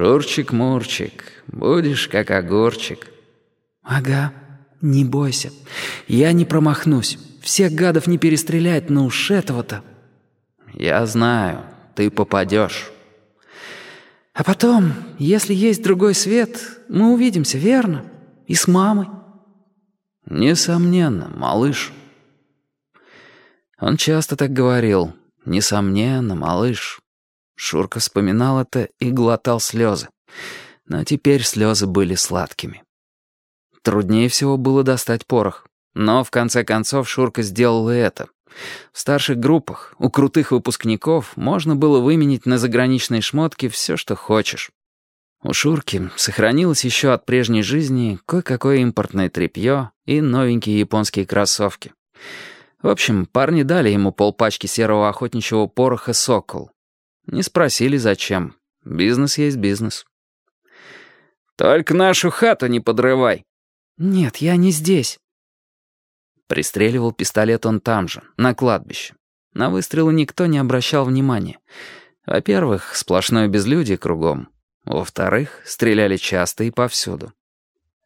«Шурчик-мурчик, будешь как огурчик». «Ага, не бойся. Я не промахнусь. Всех гадов не перестрелять, но уж этого-то...» «Я знаю, ты попадешь». «А потом, если есть другой свет, мы увидимся, верно? И с мамой». «Несомненно, малыш». Он часто так говорил. «Несомненно, малыш». Шурка вспоминал это и глотал слезы. Но теперь слезы были сладкими. Труднее всего было достать порох. Но в конце концов Шурка сделал и это. В старших группах, у крутых выпускников, можно было выменить на заграничные шмотки все, что хочешь. У Шурки сохранилось еще от прежней жизни кое-какое импортное тряпье и новенькие японские кроссовки. В общем, парни дали ему полпачки серого охотничьего пороха «Сокол». Не спросили, зачем. Бизнес есть бизнес. «Только нашу хату не подрывай», «Нет, я не здесь». Пристреливал пистолет он там же, на кладбище. На выстрелы никто не обращал внимания. Во-первых, сплошное безлюдие кругом. Во-вторых, стреляли часто и повсюду.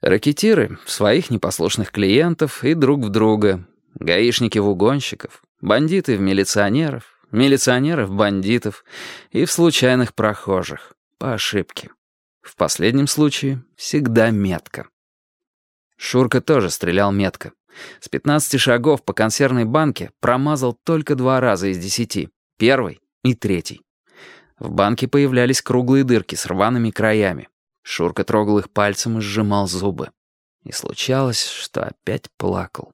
Ракетиры в своих непослушных клиентов и друг в друга. Гаишники в угонщиков, бандиты в милиционеров, милиционеры в бандитов и в случайных прохожих. По ошибке. В последнем случае всегда метко. Шурка тоже стрелял метко. С 15 шагов по консервной банке промазал только два раза из десяти. Первый и третий. В банке появлялись круглые дырки с рваными краями. Шурка трогал их пальцем и сжимал зубы. И случалось, что опять плакал.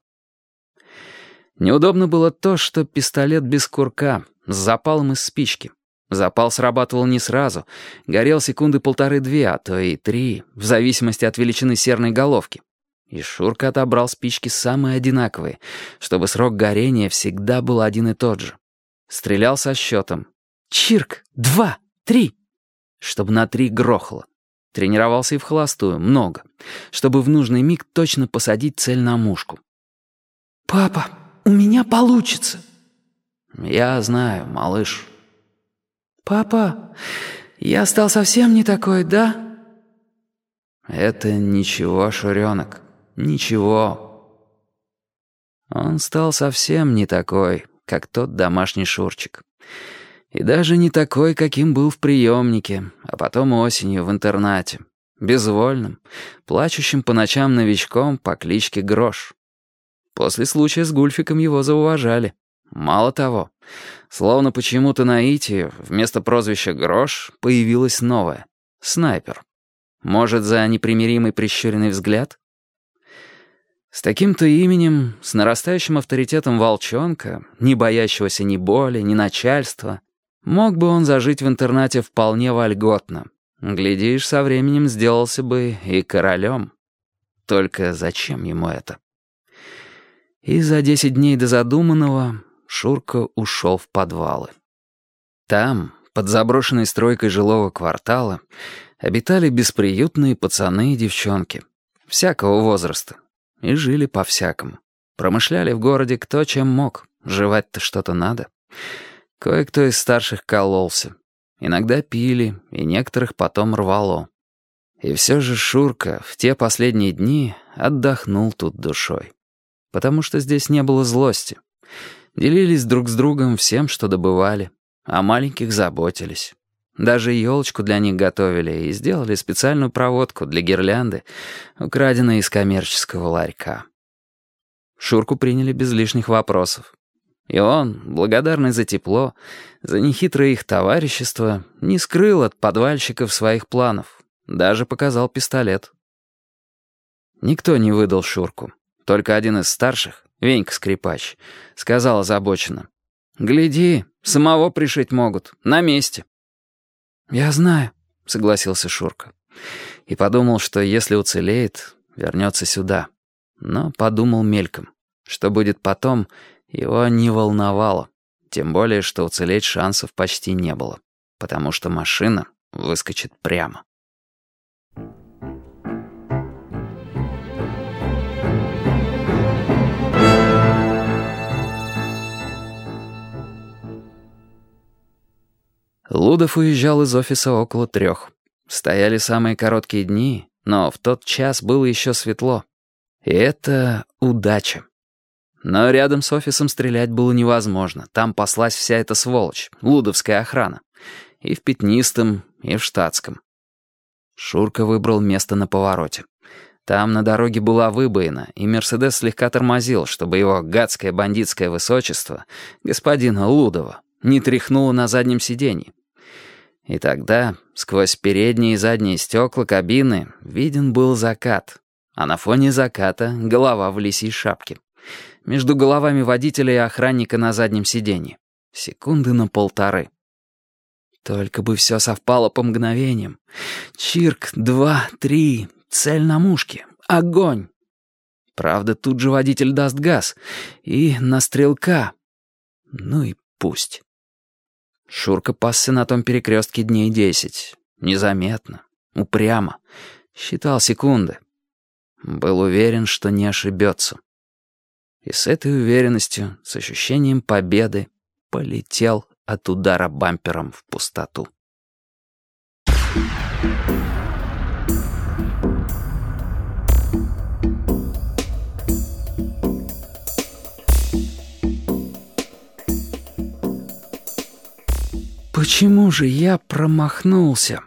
Неудобно было то, что пистолет без курка, с запалом из спички. Запал срабатывал не сразу, горел секунды полторы-две, а то и три, в зависимости от величины серной головки. И Шурка отобрал спички самые одинаковые, чтобы срок горения всегда был один и тот же. Стрелял со счетом. «Чирк! Два! Три!» Чтобы на три грохало. Тренировался и в холостую, много. Чтобы в нужный миг точно посадить цель на мушку. «Папа, у меня получится!» «Я знаю, малыш». «Папа, я стал совсем не такой, да?» «Это ничего, Шуренок». Ничего. Он стал совсем не такой, как тот домашний Шурчик. И даже не такой, каким был в приемнике, а потом осенью в интернате. Безвольным, плачущим по ночам новичком по кличке Грош. После случая с Гульфиком его зауважали. Мало того, словно почему-то на Ити вместо прозвища Грош появилось новое — снайпер. Может, за непримиримый прищуренный взгляд? С таким-то именем, с нарастающим авторитетом волчонка, не боящегося ни боли, ни начальства, мог бы он зажить в интернате вполне вольготно. Глядишь, со временем сделался бы и королем. Только зачем ему это? И за десять дней до задуманного Шурка ушел в подвалы. Там, под заброшенной стройкой жилого квартала, обитали бесприютные пацаны и девчонки. Всякого возраста, и жили по-всякому. Промышляли в городе кто чем мог. Жевать-то что-то надо. Кое-кто из старших кололся. Иногда пили, и некоторых потом рвало. И все же Шурка в те последние дни отдохнул тут душой. Потому что здесь не было злости. Делились друг с другом всем, что добывали. О маленьких заботились. Даже елочку для них готовили и сделали специальную проводку для гирлянды, украденной из коммерческого ларька. Шурку приняли без лишних вопросов. И он, благодарный за тепло, за нехитрое их товарищество, не скрыл от подвальщиков своих планов, даже показал пистолет. Никто не выдал Шурку. Только один из старших, Венька Скрипач, сказал озабоченно. «Гляди, самого пришить могут, на месте». «Я знаю», — согласился Шурка. И подумал, что если уцелеет, вернется сюда. Но подумал мельком. Что будет потом, его не волновало. Тем более, что уцелеть шансов почти не было. Потому что машина выскочит прямо. Лудов уезжал из офиса около трех. Стояли самые короткие дни, но в тот час было еще светло. И это удача. Но рядом с офисом стрелять было невозможно. Там паслась вся эта сволочь, лудовская охрана. И в Пятнистом, и в Штатском. Шурка выбрал место на повороте. Там на дороге была выбоина, и Мерседес слегка тормозил, чтобы его гадское бандитское высочество, господина Лудова, не тряхнуло на заднем сиденье. И тогда, сквозь передние и задние стекла кабины, виден был закат, а на фоне заката — голова в лисьей шапке. Между головами водителя и охранника на заднем сиденье. Секунды на полторы. Только бы все совпало по мгновениям. Чирк, два, три, цель на мушке. Огонь! Правда, тут же водитель даст газ. И на стрелка. Ну и пусть. Шурка пасся на том перекрестке дней десять. Незаметно, упрямо. Считал секунды. Был уверен, что не ошибется. И с этой уверенностью, с ощущением победы, полетел от удара бампером в пустоту. Почему же я промахнулся?